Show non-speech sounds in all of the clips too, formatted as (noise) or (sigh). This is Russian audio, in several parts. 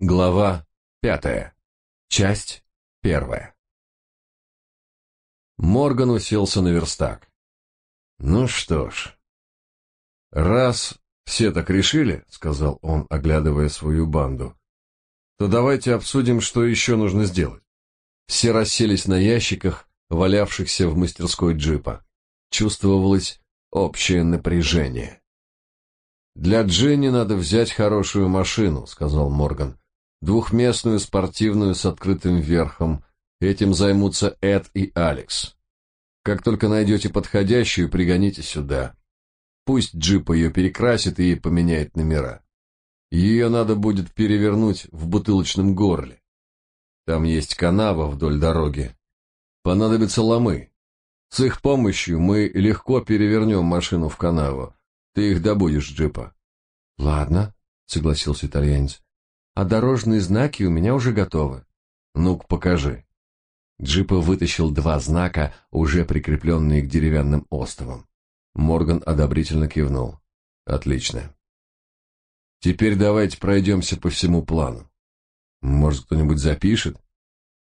Глава пятая. Часть первая. Морган уселся на верстак. Ну что ж, раз все так решили, сказал он, оглядывая свою банду, то давайте обсудим, что еще нужно сделать. Все расселись на ящиках, валявшихся в мастерской джипа. Чувствовалось общее напряжение. Для Дженни надо взять хорошую машину, сказал Морган двухместную спортивную с открытым верхом. Этим займутся Эд и Алекс. Как только найдете подходящую, пригоните сюда. Пусть джип ее перекрасит и поменяет номера. Ее надо будет перевернуть в бутылочном горле. Там есть канава вдоль дороги. Понадобятся ломы. С их помощью мы легко перевернем машину в канаву. Ты их добудешь, джипа. Ладно, согласился итальянец а дорожные знаки у меня уже готовы. Ну-ка, покажи. Джипа вытащил два знака, уже прикрепленные к деревянным остовам. Морган одобрительно кивнул. Отлично. Теперь давайте пройдемся по всему плану. Может, кто-нибудь запишет?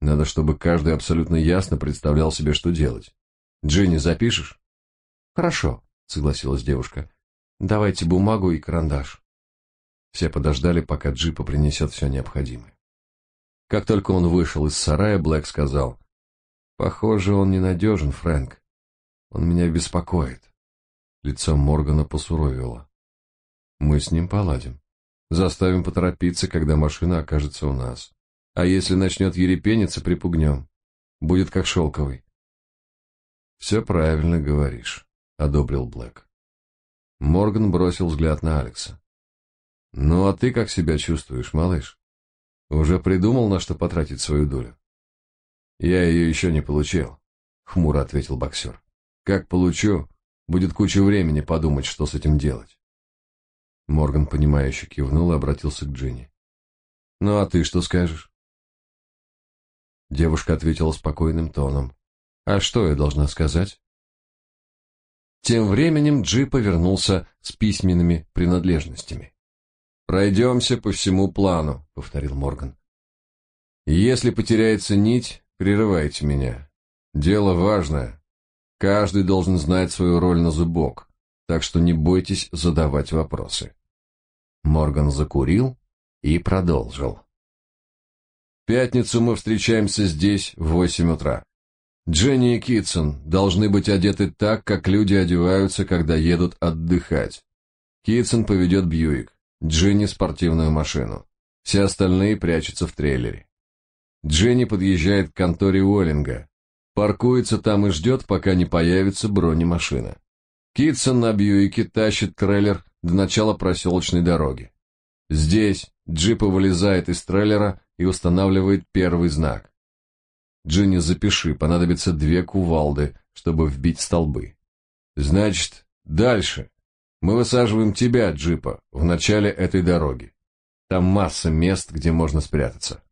Надо, чтобы каждый абсолютно ясно представлял себе, что делать. Джинни, запишешь? Хорошо, согласилась девушка. Давайте бумагу и карандаш. Все подождали, пока джипа принесет все необходимое. Как только он вышел из сарая, Блэк сказал, «Похоже, он ненадежен, Фрэнк. Он меня беспокоит». Лицо Моргана посуровило. «Мы с ним поладим. Заставим поторопиться, когда машина окажется у нас. А если начнет ерепениться, припугнем. Будет как шелковый». «Все правильно говоришь», — одобрил Блэк. Морган бросил взгляд на Алекса. Ну, а ты как себя чувствуешь, малыш? Уже придумал, на что потратить свою долю? Я ее еще не получил, хмуро ответил боксер. Как получу, будет куча времени подумать, что с этим делать. Морган, понимающе кивнул и обратился к Джинни. Ну, а ты что скажешь? Девушка ответила спокойным тоном. А что я должна сказать? Тем временем Джи повернулся с письменными принадлежностями. Пройдемся по всему плану, повторил Морган. Если потеряется нить, прерывайте меня. Дело важное. Каждый должен знать свою роль на зубок, так что не бойтесь задавать вопросы. Морган закурил и продолжил. В пятницу мы встречаемся здесь в восемь утра. Дженни и Китсон должны быть одеты так, как люди одеваются, когда едут отдыхать. Китсон поведет Бьюик. Дженни спортивную машину. Все остальные прячутся в трейлере. Дженни подъезжает к конторе Уоллинга, паркуется там и ждет, пока не появится бронемашина. Китсон на Бьюике тащит трейлер до начала проселочной дороги. Здесь джипа вылезает из трейлера и устанавливает первый знак. Джинни, запиши, понадобится две кувалды, чтобы вбить столбы. Значит, дальше. Мы высаживаем тебя, джипа, в начале этой дороги. Там масса мест, где можно спрятаться.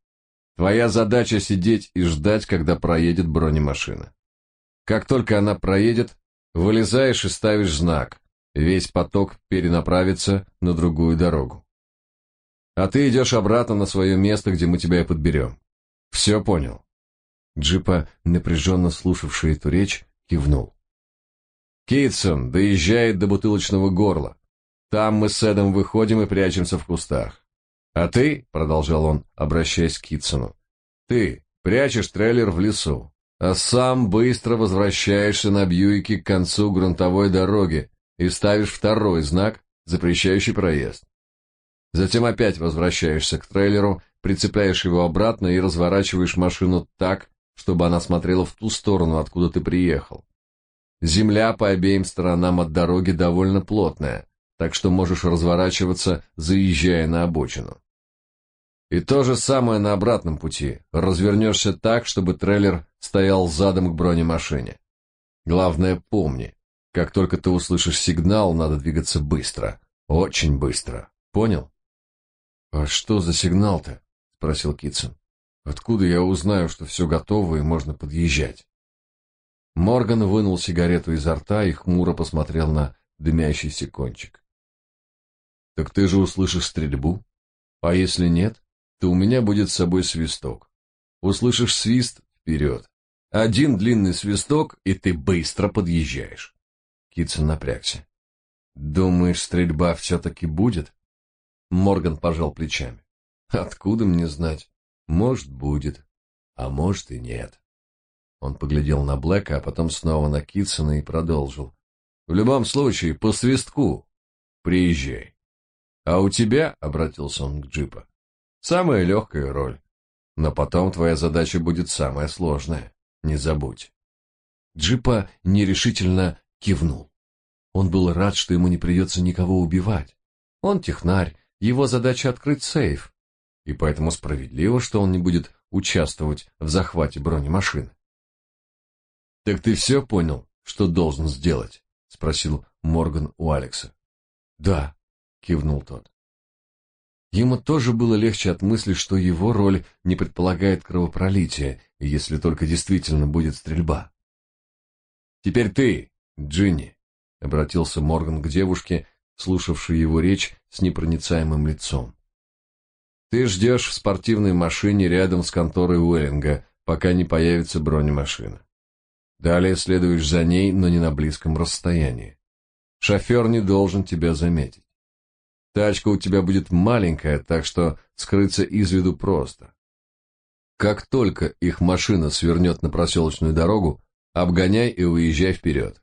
Твоя задача сидеть и ждать, когда проедет бронемашина. Как только она проедет, вылезаешь и ставишь знак. Весь поток перенаправится на другую дорогу. А ты идешь обратно на свое место, где мы тебя и подберем. Все понял?» Джипа, напряженно слушавший эту речь, кивнул. Китсон доезжает до бутылочного горла. Там мы с Эдом выходим и прячемся в кустах. А ты, продолжал он, обращаясь к Китсону, ты прячешь трейлер в лесу, а сам быстро возвращаешься на Бьюике к концу грунтовой дороги и ставишь второй знак, запрещающий проезд. Затем опять возвращаешься к трейлеру, прицепляешь его обратно и разворачиваешь машину так, чтобы она смотрела в ту сторону, откуда ты приехал. Земля по обеим сторонам от дороги довольно плотная, так что можешь разворачиваться, заезжая на обочину. И то же самое на обратном пути. Развернешься так, чтобы трейлер стоял задом к бронемашине. Главное, помни, как только ты услышишь сигнал, надо двигаться быстро. Очень быстро. Понял? А что за сигнал-то? спросил Китсон. Откуда я узнаю, что все готово и можно подъезжать? Морган вынул сигарету изо рта и хмуро посмотрел на дымящийся кончик. Так ты же услышишь стрельбу. А если нет, то у меня будет с собой свисток. Услышишь свист — вперед. Один длинный свисток, и ты быстро подъезжаешь. Китсон напрягся. Думаешь, стрельба все-таки будет? Морган пожал плечами. Откуда мне знать? Может, будет, а может и нет. Он поглядел на Блэка, а потом снова на Китсона и продолжил. В любом случае, по свистку приезжай. А у тебя, — обратился он к джипа, — самая легкая роль. Но потом твоя задача будет самая сложная. Не забудь. Джипа нерешительно кивнул. Он был рад, что ему не придется никого убивать. Он технарь, его задача открыть сейф, и поэтому справедливо, что он не будет участвовать в захвате бронемашины. «Так ты все понял, что должен сделать?» — спросил Морган у Алекса. «Да», — кивнул тот. Ему тоже было легче от мысли, что его роль не предполагает кровопролития, если только действительно будет стрельба. «Теперь ты, Джинни», — обратился Морган к девушке, слушавшей его речь с непроницаемым лицом. «Ты ждешь в спортивной машине рядом с конторой Уэллинга, пока не появится бронемашина. Далее следуешь за ней, но не на близком расстоянии. Шофер не должен тебя заметить. Тачка у тебя будет маленькая, так что скрыться из виду просто. Как только их машина свернет на проселочную дорогу, обгоняй и уезжай вперед.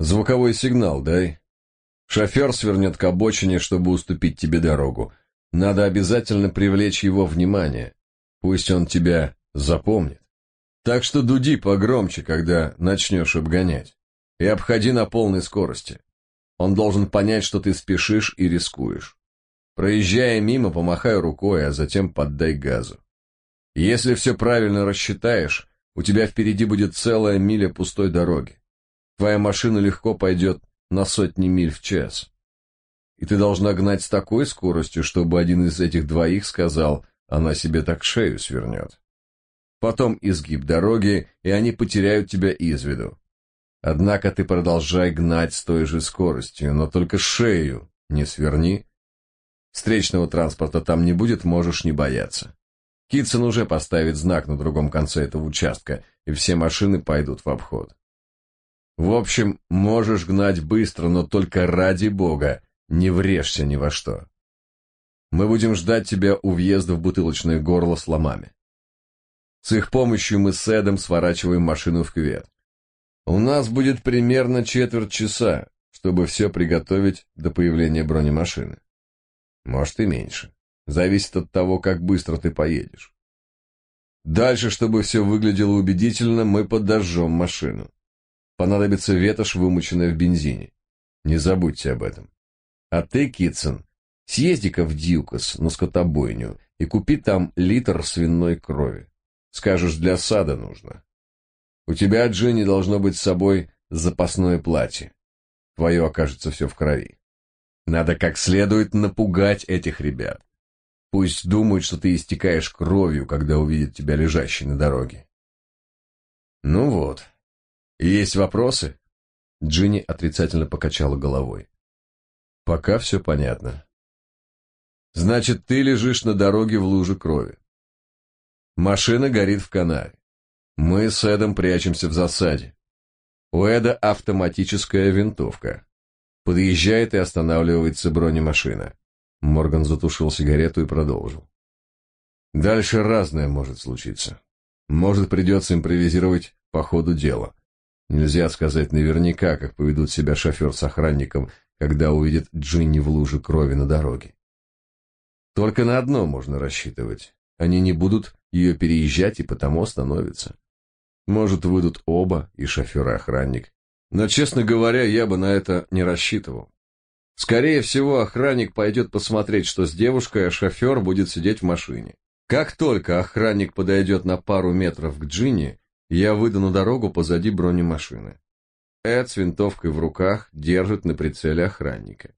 Звуковой сигнал дай. Шофер свернет к обочине, чтобы уступить тебе дорогу. Надо обязательно привлечь его внимание. Пусть он тебя запомнит. Так что дуди погромче, когда начнешь обгонять. И обходи на полной скорости. Он должен понять, что ты спешишь и рискуешь. Проезжая мимо, помахай рукой, а затем поддай газу. Если все правильно рассчитаешь, у тебя впереди будет целая миля пустой дороги. Твоя машина легко пойдет на сотни миль в час. И ты должна гнать с такой скоростью, чтобы один из этих двоих сказал, она себе так шею свернет потом изгиб дороги, и они потеряют тебя из виду. Однако ты продолжай гнать с той же скоростью, но только шею не сверни. Встречного транспорта там не будет, можешь не бояться. Китсон уже поставит знак на другом конце этого участка, и все машины пойдут в обход. В общем, можешь гнать быстро, но только ради бога не врежься ни во что. Мы будем ждать тебя у въезда в бутылочное горло с ломами. С их помощью мы с Эдом сворачиваем машину в кювет. У нас будет примерно четверть часа, чтобы все приготовить до появления бронемашины. Может и меньше. Зависит от того, как быстро ты поедешь. Дальше, чтобы все выглядело убедительно, мы подожжем машину. Понадобится ветошь, вымоченная в бензине. Не забудьте об этом. А ты, Китсон, съезди-ка в Дьюкас на скотобойню и купи там литр свиной крови. Скажешь, для сада нужно. У тебя, Джинни, должно быть с собой запасное платье. Твое окажется все в крови. Надо как следует напугать этих ребят. Пусть думают, что ты истекаешь кровью, когда увидят тебя лежащей на дороге. Ну вот. Есть вопросы? Джинни отрицательно покачала головой. Пока все понятно. Значит, ты лежишь на дороге в луже крови. Машина горит в канаве. Мы с Эдом прячемся в засаде. У Эда автоматическая винтовка. Подъезжает и останавливается бронемашина. Морган затушил сигарету и продолжил. Дальше разное может случиться. Может, придется импровизировать по ходу дела. Нельзя сказать наверняка, как поведут себя шофер с охранником, когда увидит Джинни в луже крови на дороге. Только на одно можно рассчитывать. Они не будут ее переезжать и потому остановятся. Может, выйдут оба, и шофер и охранник. Но, честно говоря, я бы на это не рассчитывал. Скорее всего, охранник пойдет посмотреть, что с девушкой, а шофер будет сидеть в машине. Как только охранник подойдет на пару метров к Джинни, я выйду на дорогу позади бронемашины. Эд с винтовкой в руках держит на прицеле охранника.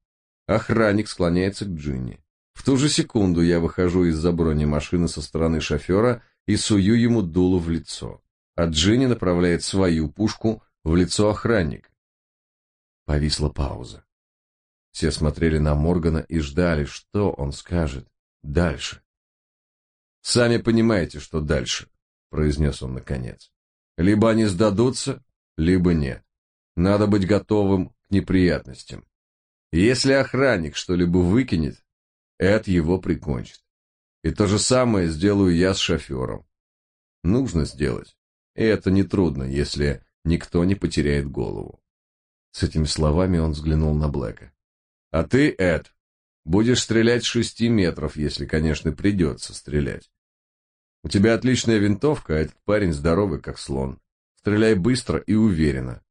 Охранник склоняется к Джинни. В ту же секунду я выхожу из-за бронемашины со стороны шофера и сую ему дуло в лицо, а Джинни направляет свою пушку в лицо охранника. Повисла пауза. Все смотрели на Моргана и ждали, что он скажет дальше. Сами понимаете, что дальше, произнес он наконец. Либо они сдадутся, либо нет. Надо быть готовым к неприятностям. Если охранник что-либо выкинет, Эд его прикончит. И то же самое сделаю я с шофером. Нужно сделать. И это нетрудно, если никто не потеряет голову. С этими словами он взглянул на Блэка. А ты, Эд, будешь стрелять с шести метров, если, конечно, придется стрелять. У тебя отличная винтовка, а этот парень здоровый, как слон. Стреляй быстро и уверенно.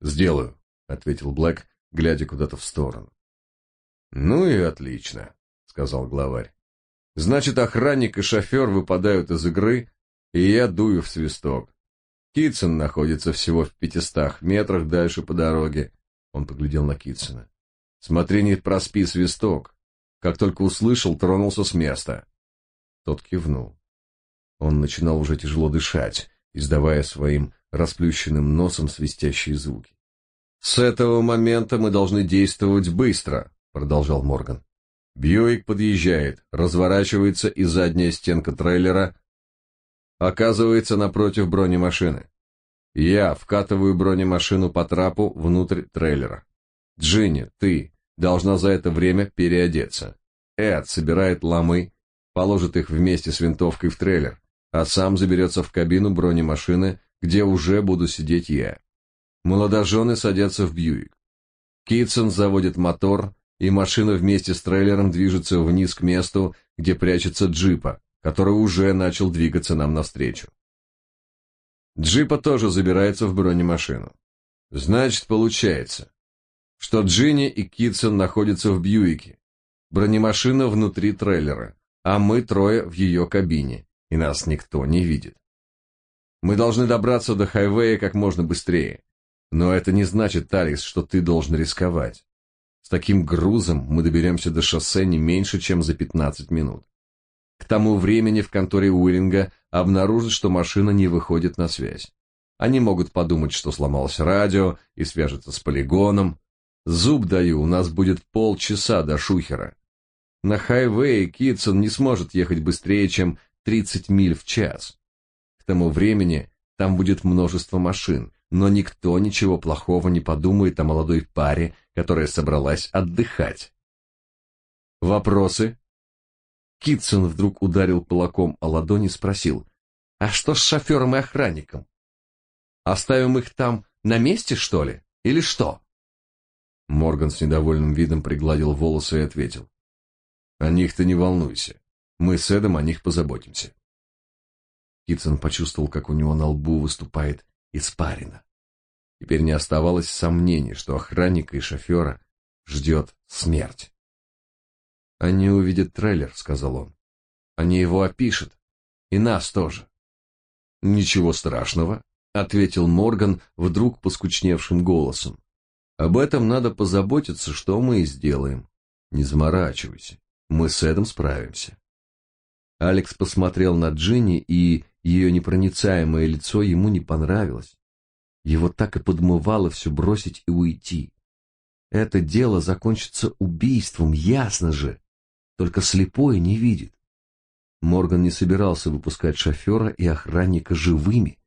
Сделаю, ответил Блэк, глядя куда-то в сторону. Ну и отлично, сказал главарь. Значит, охранник и шофер выпадают из игры, и я дую в свисток. Китсон находится всего в пятистах метрах дальше по дороге. Он поглядел на Китсона. Смотри, не проспи свисток. Как только услышал, тронулся с места. Тот кивнул. Он начинал уже тяжело дышать, издавая своим расплющенным носом свистящие звуки. С этого момента мы должны действовать быстро, продолжал Морган. Бьюик подъезжает, разворачивается, и задняя стенка трейлера оказывается напротив бронемашины. Я вкатываю бронемашину по трапу внутрь трейлера. Джинни, ты должна за это время переодеться. Эд собирает ломы, положит их вместе с винтовкой в трейлер, а сам заберется в кабину бронемашины, где уже буду сидеть я. Молодожены садятся в Бьюик. Китсон заводит мотор, и машина вместе с трейлером движется вниз к месту, где прячется джипа, который уже начал двигаться нам навстречу. Джипа тоже забирается в бронемашину. Значит, получается, что Джинни и Китсон находятся в Бьюике. Бронемашина внутри трейлера, а мы трое в ее кабине, и нас никто не видит. Мы должны добраться до хайвея как можно быстрее. Но это не значит, Алекс, что ты должен рисковать. С таким грузом мы доберемся до шоссе не меньше, чем за 15 минут. К тому времени в конторе Уиллинга обнаружат, что машина не выходит на связь. Они могут подумать, что сломалось радио и свяжется с полигоном. Зуб даю, у нас будет полчаса до Шухера. На хайвее Китсон не сможет ехать быстрее, чем 30 миль в час. К тому времени там будет множество машин, но никто ничего плохого не подумает о молодой паре, которая собралась отдыхать. Вопросы? Китсон вдруг ударил кулаком о ладони и спросил, «А что с шофером и охранником? Оставим их там на месте, что ли? Или что?» Морган с недовольным видом пригладил волосы и ответил, «О них-то не волнуйся. Мы с Эдом о них позаботимся». Китсон почувствовал, как у него на лбу выступает испарина. Теперь не оставалось сомнений, что охранника и шофера ждет смерть. Они увидят трейлер, сказал он. Они его опишут. И нас тоже. Ничего страшного, ответил Морган вдруг поскучневшим голосом. Об этом надо позаботиться, что мы и сделаем. Не заморачивайся. Мы с этим справимся. Алекс посмотрел на Джинни, и ее непроницаемое лицо ему не понравилось. Его так и подмывало все бросить и уйти. Это дело закончится убийством, ясно же. Только слепой не видит. Морган не собирался выпускать шофера и охранника живыми.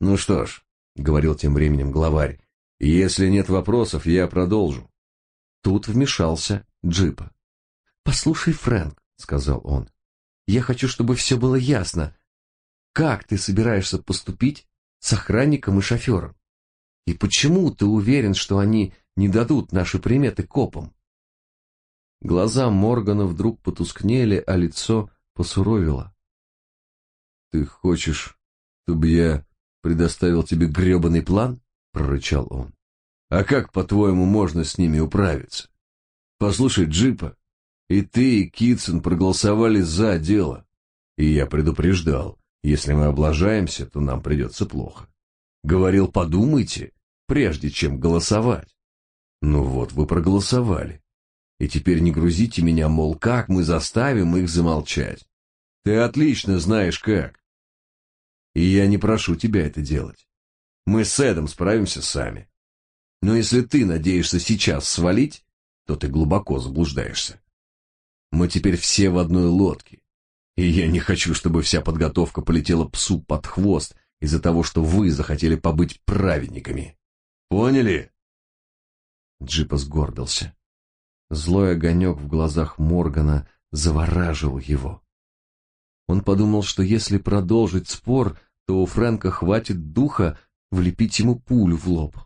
«Ну что ж», — говорил тем временем главарь, — «если нет вопросов, я продолжу». Тут вмешался Джипа. «Послушай, Фрэнк», — сказал он, — «я хочу, чтобы все было ясно. Как ты собираешься поступить с охранником и шофером? И почему ты уверен, что они не дадут наши приметы копам?» Глаза Моргана вдруг потускнели, а лицо посуровило. «Ты хочешь, чтобы я предоставил тебе гребаный план?» — прорычал он. «А как, по-твоему, можно с ними управиться? Послушай, Джипа, и ты, и Китсон проголосовали за дело. И я предупреждал, если мы облажаемся, то нам придется плохо. Говорил, подумайте, прежде чем голосовать. Ну вот, вы проголосовали. И теперь не грузите меня, мол, как мы заставим их замолчать. Ты отлично знаешь как. И я не прошу тебя это делать. Мы с Эдом справимся сами. Но если ты надеешься сейчас свалить, то ты глубоко заблуждаешься. Мы теперь все в одной лодке. И я не хочу, чтобы вся подготовка полетела псу под хвост из-за того, что вы захотели побыть праведниками. Поняли? Джипа сгорбился. Злой огонек в глазах Моргана завораживал его. Он подумал, что если продолжить спор, то у Фрэнка хватит духа влепить ему пулю в лоб.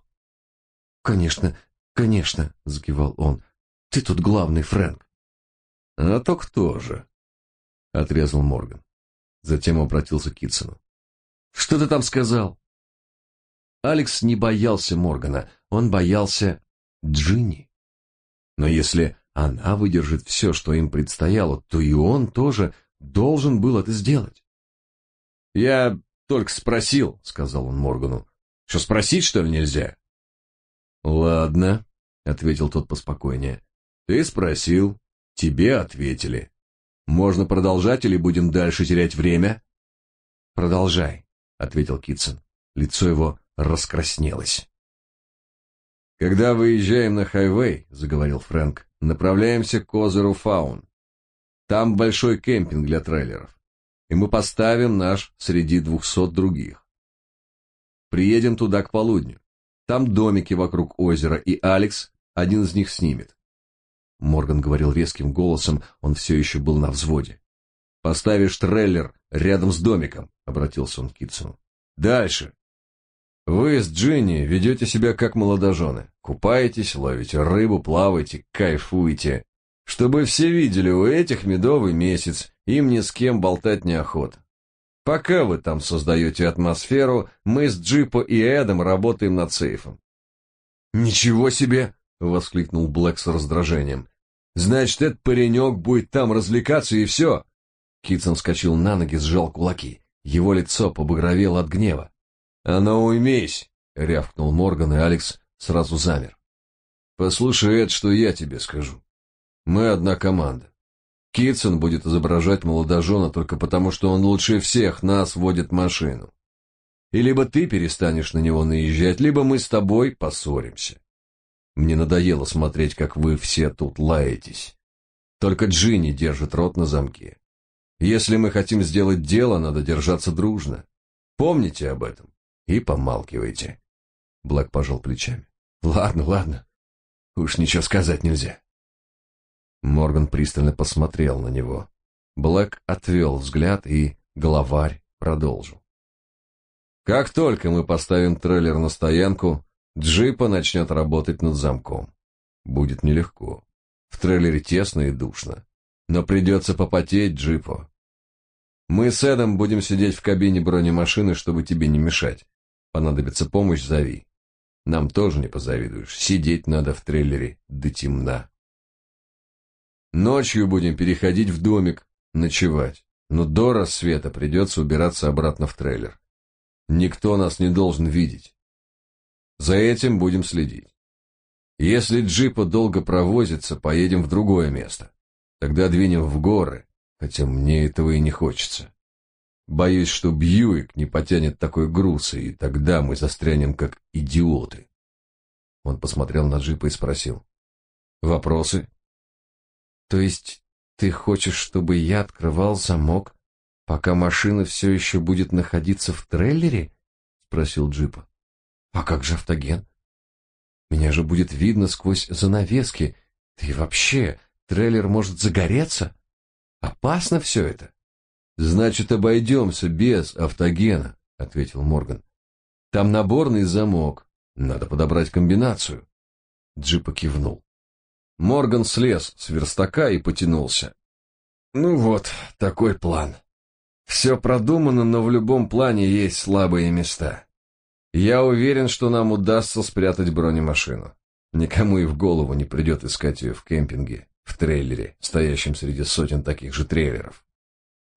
«Конечно, конечно», — закивал он, — «ты тут главный, Фрэнк». «А то кто же?» — отрезал Морган. Затем обратился к Китсону. «Что ты там сказал?» Алекс не боялся Моргана, он боялся Джинни. Но если она выдержит все, что им предстояло, то и он тоже должен был это сделать. «Я только спросил», — сказал он Моргану. «Что, спросить, что ли, нельзя?» «Ладно», — ответил тот поспокойнее. «Ты спросил, тебе ответили. Можно продолжать или будем дальше терять время?» «Продолжай», — ответил Китсон. Лицо его раскраснелось. «Когда выезжаем на хайвей», — заговорил Фрэнк, — «направляемся к озеру Фаун. Там большой кемпинг для трейлеров, и мы поставим наш среди двухсот других. Приедем туда к полудню. Там домики вокруг озера, и Алекс один из них снимет. Морган говорил резким голосом, он все еще был на взводе. «Поставишь трейлер рядом с домиком», — обратился он к Китсону. «Дальше. Вы с Джинни ведете себя как молодожены. Купаетесь, ловите рыбу, плаваете, кайфуете. Чтобы все видели, у этих медовый месяц, им ни с кем болтать неохота. Пока вы там создаете атмосферу, мы с Джипо и Эдом работаем над сейфом. «Ничего себе!» — воскликнул Блэк с раздражением. «Значит, этот паренек будет там развлекаться и все!» Китсон вскочил на ноги, сжал кулаки. Его лицо побагровело от гнева. «А ну уймись!» — рявкнул Морган, и Алекс сразу замер. «Послушай, Эд, что я тебе скажу. Мы одна команда. Китсон будет изображать молодожена только потому, что он лучше всех нас водит машину. И либо ты перестанешь на него наезжать, либо мы с тобой поссоримся. Мне надоело смотреть, как вы все тут лаетесь. Только Джинни держит рот на замке. Если мы хотим сделать дело, надо держаться дружно. Помните об этом и помалкивайте. Блэк пожал плечами. Ладно, ладно. Уж ничего сказать нельзя. Морган пристально посмотрел на него. Блэк отвел взгляд, и главарь продолжил. Как только мы поставим трейлер на стоянку, джипа начнет работать над замком. Будет нелегко. В трейлере тесно и душно. Но придется попотеть джипу. Мы с Эдом будем сидеть в кабине бронемашины, чтобы тебе не мешать. Понадобится помощь, зови. Нам тоже не позавидуешь. Сидеть надо в трейлере до темна. Ночью будем переходить в домик, ночевать. Но до рассвета придется убираться обратно в трейлер. Никто нас не должен видеть. За этим будем следить. Если джипа долго провозится, поедем в другое место. Тогда двинем в горы, хотя мне этого и не хочется. Боюсь, что Бьюик не потянет такой груз, и тогда мы застрянем как идиоты. Он посмотрел на джипа и спросил. Вопросы? То есть ты хочешь, чтобы я открывал замок, пока машина все еще будет находиться в трейлере? Спросил джипа. А как же автоген? Меня же будет видно сквозь занавески. Да и вообще, трейлер может загореться. Опасно все это. Значит, обойдемся без автогена, ответил Морган. Там наборный замок. Надо подобрать комбинацию. Джипа кивнул. Морган слез с верстака и потянулся. Ну вот, такой план. Все продумано, но в любом плане есть слабые места. Я уверен, что нам удастся спрятать бронемашину. Никому и в голову не придет искать ее в кемпинге, в трейлере, стоящем среди сотен таких же трейлеров.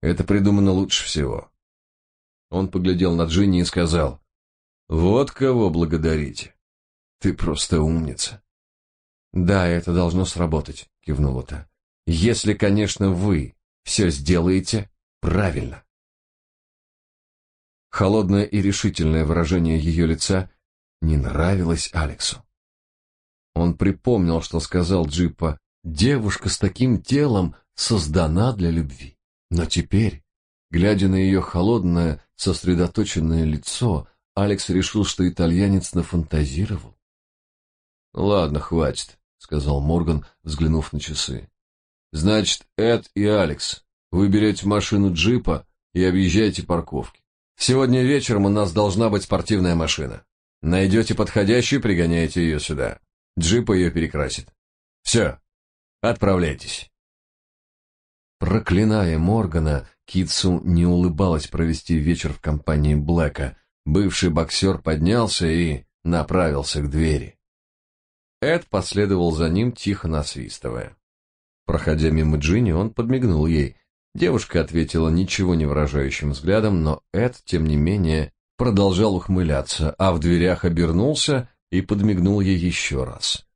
Это придумано лучше всего. Он поглядел на Джинни и сказал, «Вот кого благодарите. Ты просто умница». «Да, это должно сработать», — кивнула та. «Если, конечно, вы все сделаете правильно». Холодное и решительное выражение ее лица не нравилось Алексу. Он припомнил, что сказал Джипа, «Девушка с таким телом создана для любви». Но теперь, глядя на ее холодное, сосредоточенное лицо, Алекс решил, что итальянец нафантазировал. «Ладно, хватит», — сказал Морган, взглянув на часы. «Значит, Эд и Алекс, вы берете машину джипа и объезжаете парковки. Сегодня вечером у нас должна быть спортивная машина. Найдете подходящую, пригоняете ее сюда. Джип ее перекрасит. Все, отправляйтесь». Проклиная Моргана, Китсу не улыбалась провести вечер в компании Блэка. Бывший боксер поднялся и направился к двери. Эд последовал за ним, тихо насвистывая. Проходя мимо Джинни, он подмигнул ей. Девушка ответила ничего не выражающим взглядом, но Эд, тем не менее, продолжал ухмыляться, а в дверях обернулся и подмигнул ей еще раз.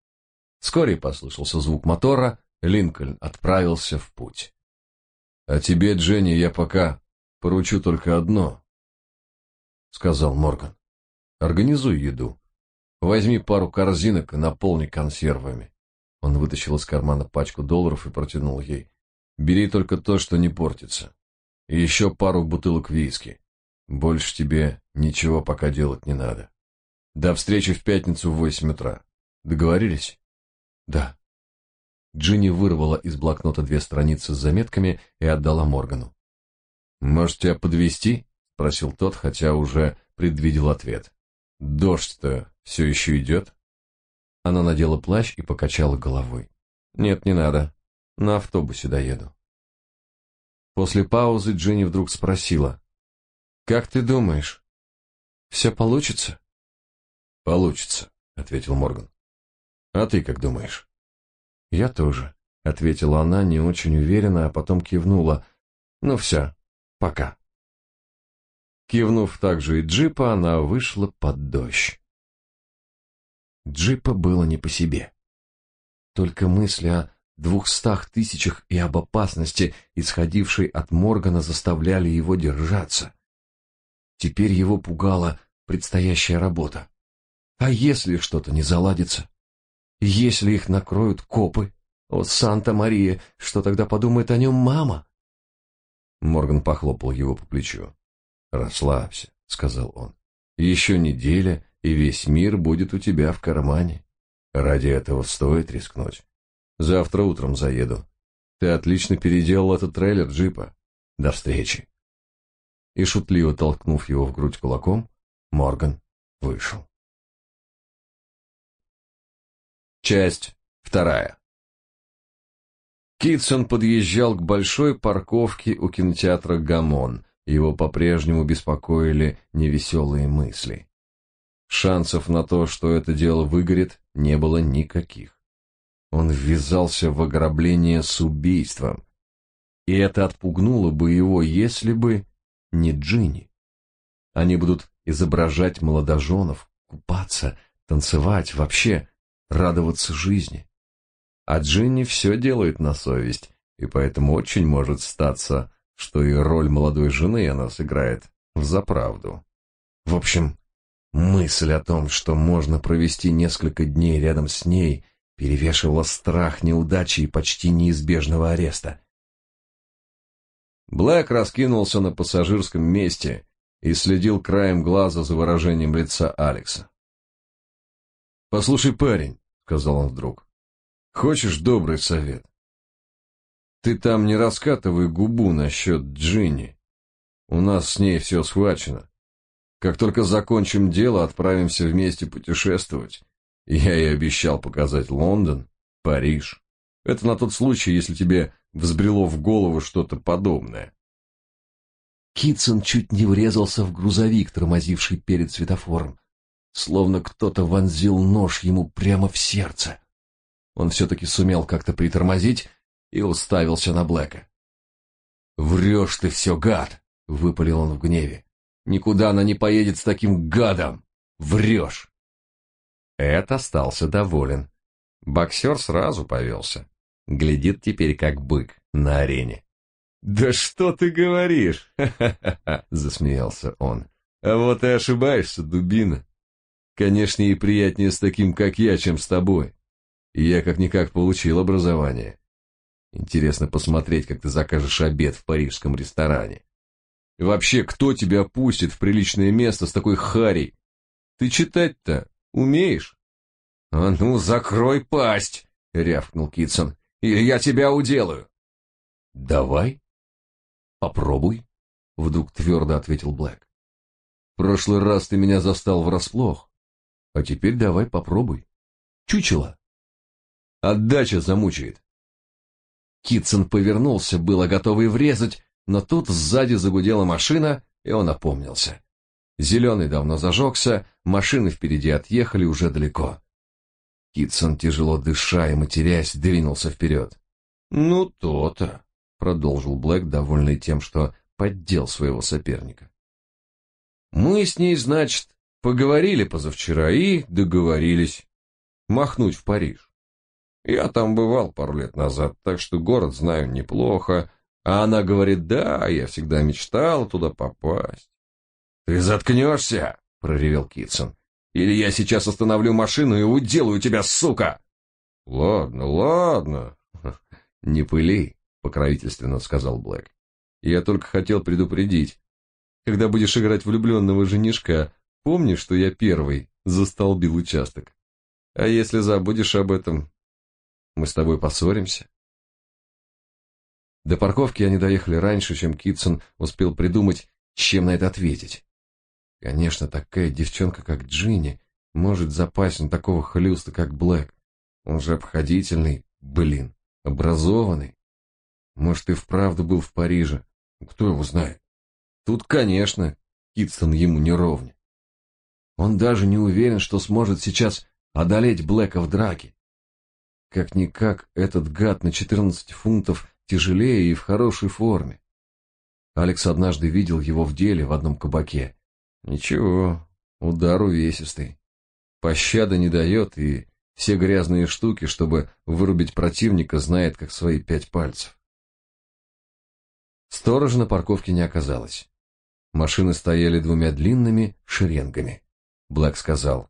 Вскоре послышался звук мотора, Линкольн отправился в путь. «А тебе, Дженни, я пока поручу только одно», — сказал Морган. «Организуй еду. Возьми пару корзинок и наполни консервами». Он вытащил из кармана пачку долларов и протянул ей. «Бери только то, что не портится. И еще пару бутылок виски. Больше тебе ничего пока делать не надо. До встречи в пятницу в восемь утра. Договорились?» «Да». Джинни вырвала из блокнота две страницы с заметками и отдала Моргану. «Может, тебя подвести? спросил тот, хотя уже предвидел ответ. «Дождь-то все еще идет?» Она надела плащ и покачала головой. «Нет, не надо. На автобусе доеду». После паузы Джинни вдруг спросила. «Как ты думаешь, все получится?» «Получится», — ответил Морган. «А ты как думаешь?» «Я тоже», — ответила она не очень уверенно, а потом кивнула. «Ну все, пока». Кивнув также и джипа, она вышла под дождь. Джипа было не по себе. Только мысли о двухстах тысячах и об опасности, исходившей от Моргана, заставляли его держаться. Теперь его пугала предстоящая работа. А если что-то не заладится? Если их накроют копы? О, Санта-Мария, что тогда подумает о нем мама? Морган похлопал его по плечу. «Расслабься», — сказал он. «Еще неделя, и весь мир будет у тебя в кармане. Ради этого стоит рискнуть. Завтра утром заеду. Ты отлично переделал этот трейлер джипа. До встречи». И шутливо толкнув его в грудь кулаком, Морган вышел. Часть вторая. Китсон подъезжал к большой парковке у кинотеатра «Гамон». Его по-прежнему беспокоили невеселые мысли. Шансов на то, что это дело выгорит, не было никаких. Он ввязался в ограбление с убийством. И это отпугнуло бы его, если бы не Джинни. Они будут изображать молодоженов, купаться, танцевать, вообще радоваться жизни. А Джинни все делает на совесть, и поэтому очень может статься, что и роль молодой жены она сыграет взаправду. В общем, мысль о том, что можно провести несколько дней рядом с ней, перевешивала страх неудачи и почти неизбежного ареста. Блэк раскинулся на пассажирском месте и следил краем глаза за выражением лица Алекса. «Послушай, парень», — сказал он вдруг, — «хочешь добрый совет? Ты там не раскатывай губу насчет Джинни. У нас с ней все схвачено. Как только закончим дело, отправимся вместе путешествовать. Я ей обещал показать Лондон, Париж. Это на тот случай, если тебе взбрело в голову что-то подобное. Китсон чуть не врезался в грузовик, тормозивший перед светофором словно кто-то вонзил нож ему прямо в сердце. Он все-таки сумел как-то притормозить и уставился на Блэка. «Врешь ты все, гад!» — выпалил он в гневе. «Никуда она не поедет с таким гадом! Врешь!» Эд остался доволен. Боксер сразу повелся. Глядит теперь как бык на арене. «Да что ты говоришь?» (laughs) — засмеялся он. «А вот и ошибаешься, дубина. Конечно, и приятнее с таким, как я, чем с тобой. Я как-никак получил образование. Интересно посмотреть, как ты закажешь обед в парижском ресторане. И вообще, кто тебя пустит в приличное место с такой харей? Ты читать-то умеешь? А ну, закрой пасть, рявкнул Китсон, или я тебя уделаю. Давай. Попробуй, вдруг твердо ответил Блэк. В прошлый раз ты меня застал врасплох, а теперь давай попробуй. Чучело. Отдача замучает. Китсон повернулся, было готовый врезать, но тут сзади загудела машина, и он опомнился. Зеленый давно зажегся, машины впереди отъехали уже далеко. Китсон, тяжело дыша и матерясь, двинулся вперед. «Ну, то-то», — продолжил Блэк, довольный тем, что поддел своего соперника. «Мы с ней, значит, поговорили позавчера и договорились махнуть в Париж. Я там бывал пару лет назад, так что город знаю неплохо. А она говорит, да, я всегда мечтал туда попасть. Ты заткнешься, проревел Китсон. Или я сейчас остановлю машину и уделаю тебя, сука. Ладно, ладно. Не пыли, покровительственно сказал Блэк. Я только хотел предупредить. Когда будешь играть влюбленного женишка, помни, что я первый застолбил участок. А если забудешь об этом, мы с тобой поссоримся. До парковки они доехали раньше, чем Китсон успел придумать, чем на это ответить. Конечно, такая девчонка, как Джинни, может запасть на такого хлюста, как Блэк. Он же обходительный, блин, образованный. Может, и вправду был в Париже. Кто его знает? Тут, конечно, Китсон ему не ровня. Он даже не уверен, что сможет сейчас одолеть Блэка в драке. Как-никак, этот гад на 14 фунтов тяжелее и в хорошей форме. Алекс однажды видел его в деле в одном кабаке. Ничего, удар увесистый. Пощады не дает, и все грязные штуки, чтобы вырубить противника, знает как свои пять пальцев. Сторожа на парковке не оказалось. Машины стояли двумя длинными шеренгами. Блэк сказал,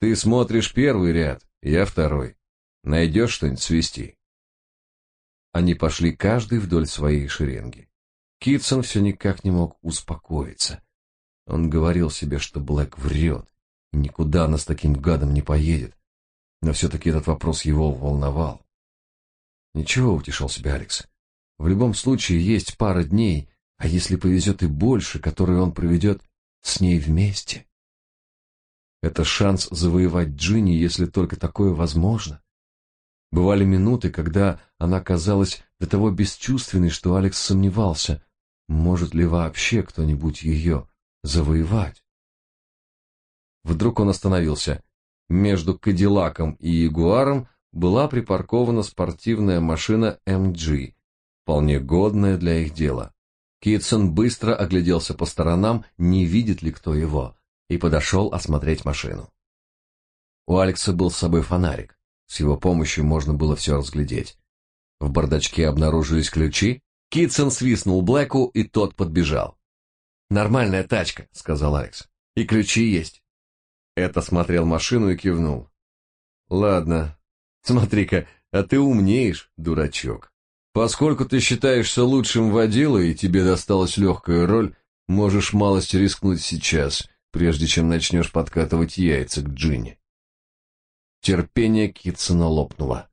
«Ты смотришь первый ряд, я второй. Найдешь что-нибудь свести?» Они пошли каждый вдоль своей шеренги. Китсон все никак не мог успокоиться. Он говорил себе, что Блэк врет, и никуда она с таким гадом не поедет. Но все-таки этот вопрос его волновал. Ничего, утешал себя Алекс. В любом случае есть пара дней, а если повезет и больше, которые он проведет с ней вместе. Это шанс завоевать Джинни, если только такое возможно. Бывали минуты, когда она казалась до того бесчувственной, что Алекс сомневался, может ли вообще кто-нибудь ее завоевать. Вдруг он остановился. Между Кадиллаком и Ягуаром была припаркована спортивная машина MG, вполне годная для их дела. Китсон быстро огляделся по сторонам, не видит ли кто его, и подошел осмотреть машину. У Алекса был с собой фонарик. С его помощью можно было все разглядеть. В бардачке обнаружились ключи. Китсон свистнул Блэку, и тот подбежал. «Нормальная тачка», — сказал Алекс. «И ключи есть». Это смотрел машину и кивнул. «Ладно. Смотри-ка, а ты умнеешь, дурачок. Поскольку ты считаешься лучшим водилой и тебе досталась легкая роль, можешь малость рискнуть сейчас, прежде чем начнешь подкатывать яйца к Джинни. Терпение Китсона лопнуло.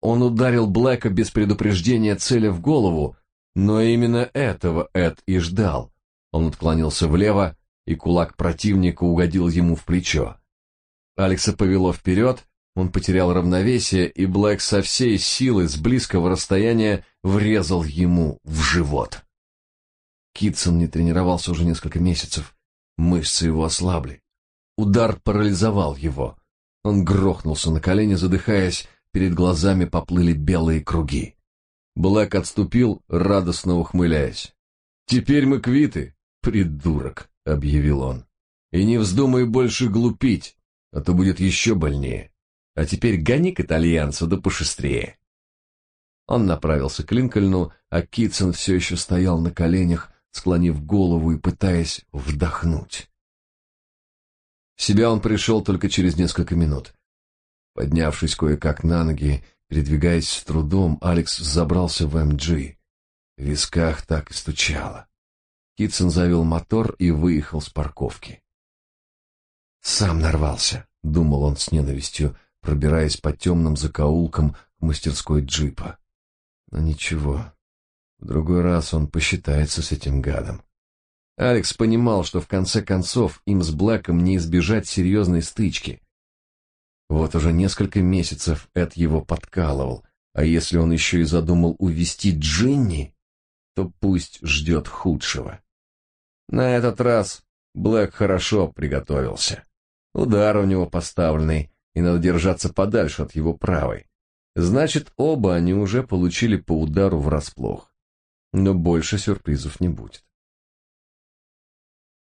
Он ударил Блэка без предупреждения цели в голову, но именно этого Эд и ждал. Он отклонился влево, и кулак противника угодил ему в плечо. Алекса повело вперед, он потерял равновесие, и Блэк со всей силы с близкого расстояния врезал ему в живот. Китсон не тренировался уже несколько месяцев, мышцы его ослабли. Удар парализовал его. Он грохнулся на колени, задыхаясь, перед глазами поплыли белые круги. Блэк отступил, радостно ухмыляясь. «Теперь мы квиты, придурок», — объявил он. «И не вздумай больше глупить, а то будет еще больнее. А теперь гони к итальянцу да пошустрее». Он направился к Линкольну, а Китсон все еще стоял на коленях, склонив голову и пытаясь вдохнуть. В себя он пришел только через несколько минут. Поднявшись кое-как на ноги, Передвигаясь с трудом, Алекс забрался в МГ. В висках так и стучало. Китсон завел мотор и выехал с парковки. «Сам нарвался», — думал он с ненавистью, пробираясь по темным закоулкам к мастерской джипа. Но ничего, в другой раз он посчитается с этим гадом. Алекс понимал, что в конце концов им с Блэком не избежать серьезной стычки. Вот уже несколько месяцев Эд его подкалывал, а если он еще и задумал увести Джинни, то пусть ждет худшего. На этот раз Блэк хорошо приготовился. Удар у него поставленный, и надо держаться подальше от его правой. Значит, оба они уже получили по удару врасплох. Но больше сюрпризов не будет.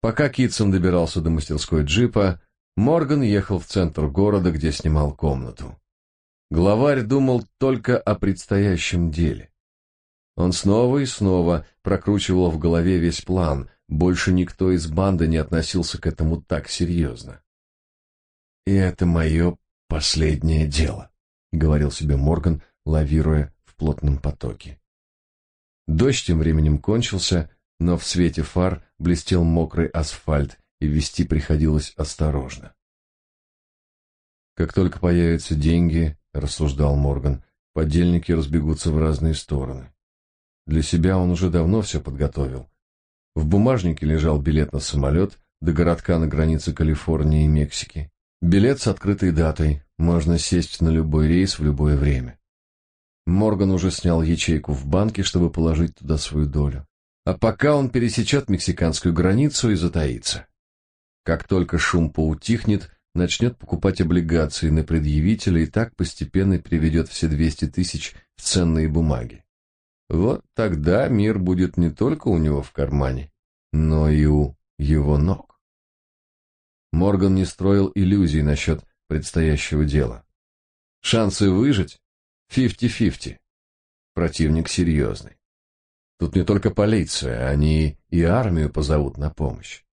Пока Китсон добирался до мастерской джипа, Морган ехал в центр города, где снимал комнату. Главарь думал только о предстоящем деле. Он снова и снова прокручивал в голове весь план, больше никто из банды не относился к этому так серьезно. «И это мое последнее дело», — говорил себе Морган, лавируя в плотном потоке. Дождь тем временем кончился, но в свете фар блестел мокрый асфальт, и вести приходилось осторожно. Как только появятся деньги, рассуждал Морган, подельники разбегутся в разные стороны. Для себя он уже давно все подготовил. В бумажнике лежал билет на самолет до городка на границе Калифорнии и Мексики. Билет с открытой датой, можно сесть на любой рейс в любое время. Морган уже снял ячейку в банке, чтобы положить туда свою долю. А пока он пересечет мексиканскую границу и затаится. Как только шум поутихнет, начнет покупать облигации на предъявителя и так постепенно приведет все 200 тысяч в ценные бумаги. Вот тогда мир будет не только у него в кармане, но и у его ног. Морган не строил иллюзий насчет предстоящего дела. Шансы выжить фифти-фифти. Противник серьезный. Тут не только полиция, они и армию позовут на помощь.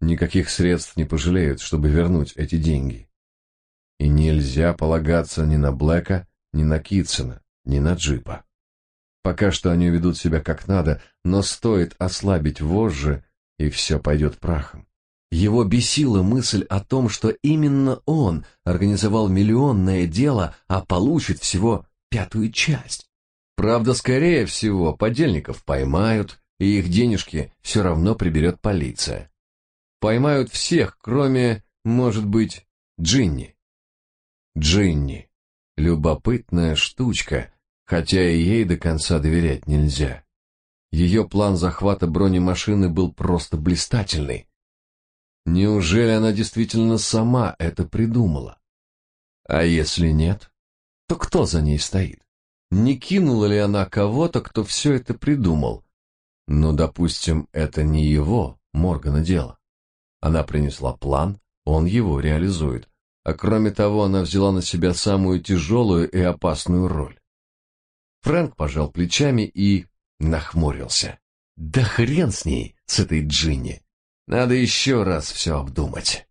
Никаких средств не пожалеют, чтобы вернуть эти деньги. И нельзя полагаться ни на Блэка, ни на Китсона, ни на Джипа. Пока что они ведут себя как надо, но стоит ослабить вожжи, и все пойдет прахом. Его бесила мысль о том, что именно он организовал миллионное дело, а получит всего пятую часть. Правда, скорее всего, подельников поймают, и их денежки все равно приберет полиция. Поймают всех, кроме, может быть, Джинни. Джинни. Любопытная штучка, хотя и ей до конца доверять нельзя. Ее план захвата бронемашины был просто блистательный. Неужели она действительно сама это придумала? А если нет, то кто за ней стоит? Не кинула ли она кого-то, кто все это придумал? Ну, допустим, это не его, Моргана, дело. Она принесла план, он его реализует. А кроме того, она взяла на себя самую тяжелую и опасную роль. Фрэнк пожал плечами и нахмурился. Да хрен с ней, с этой Джинни. Надо еще раз все обдумать.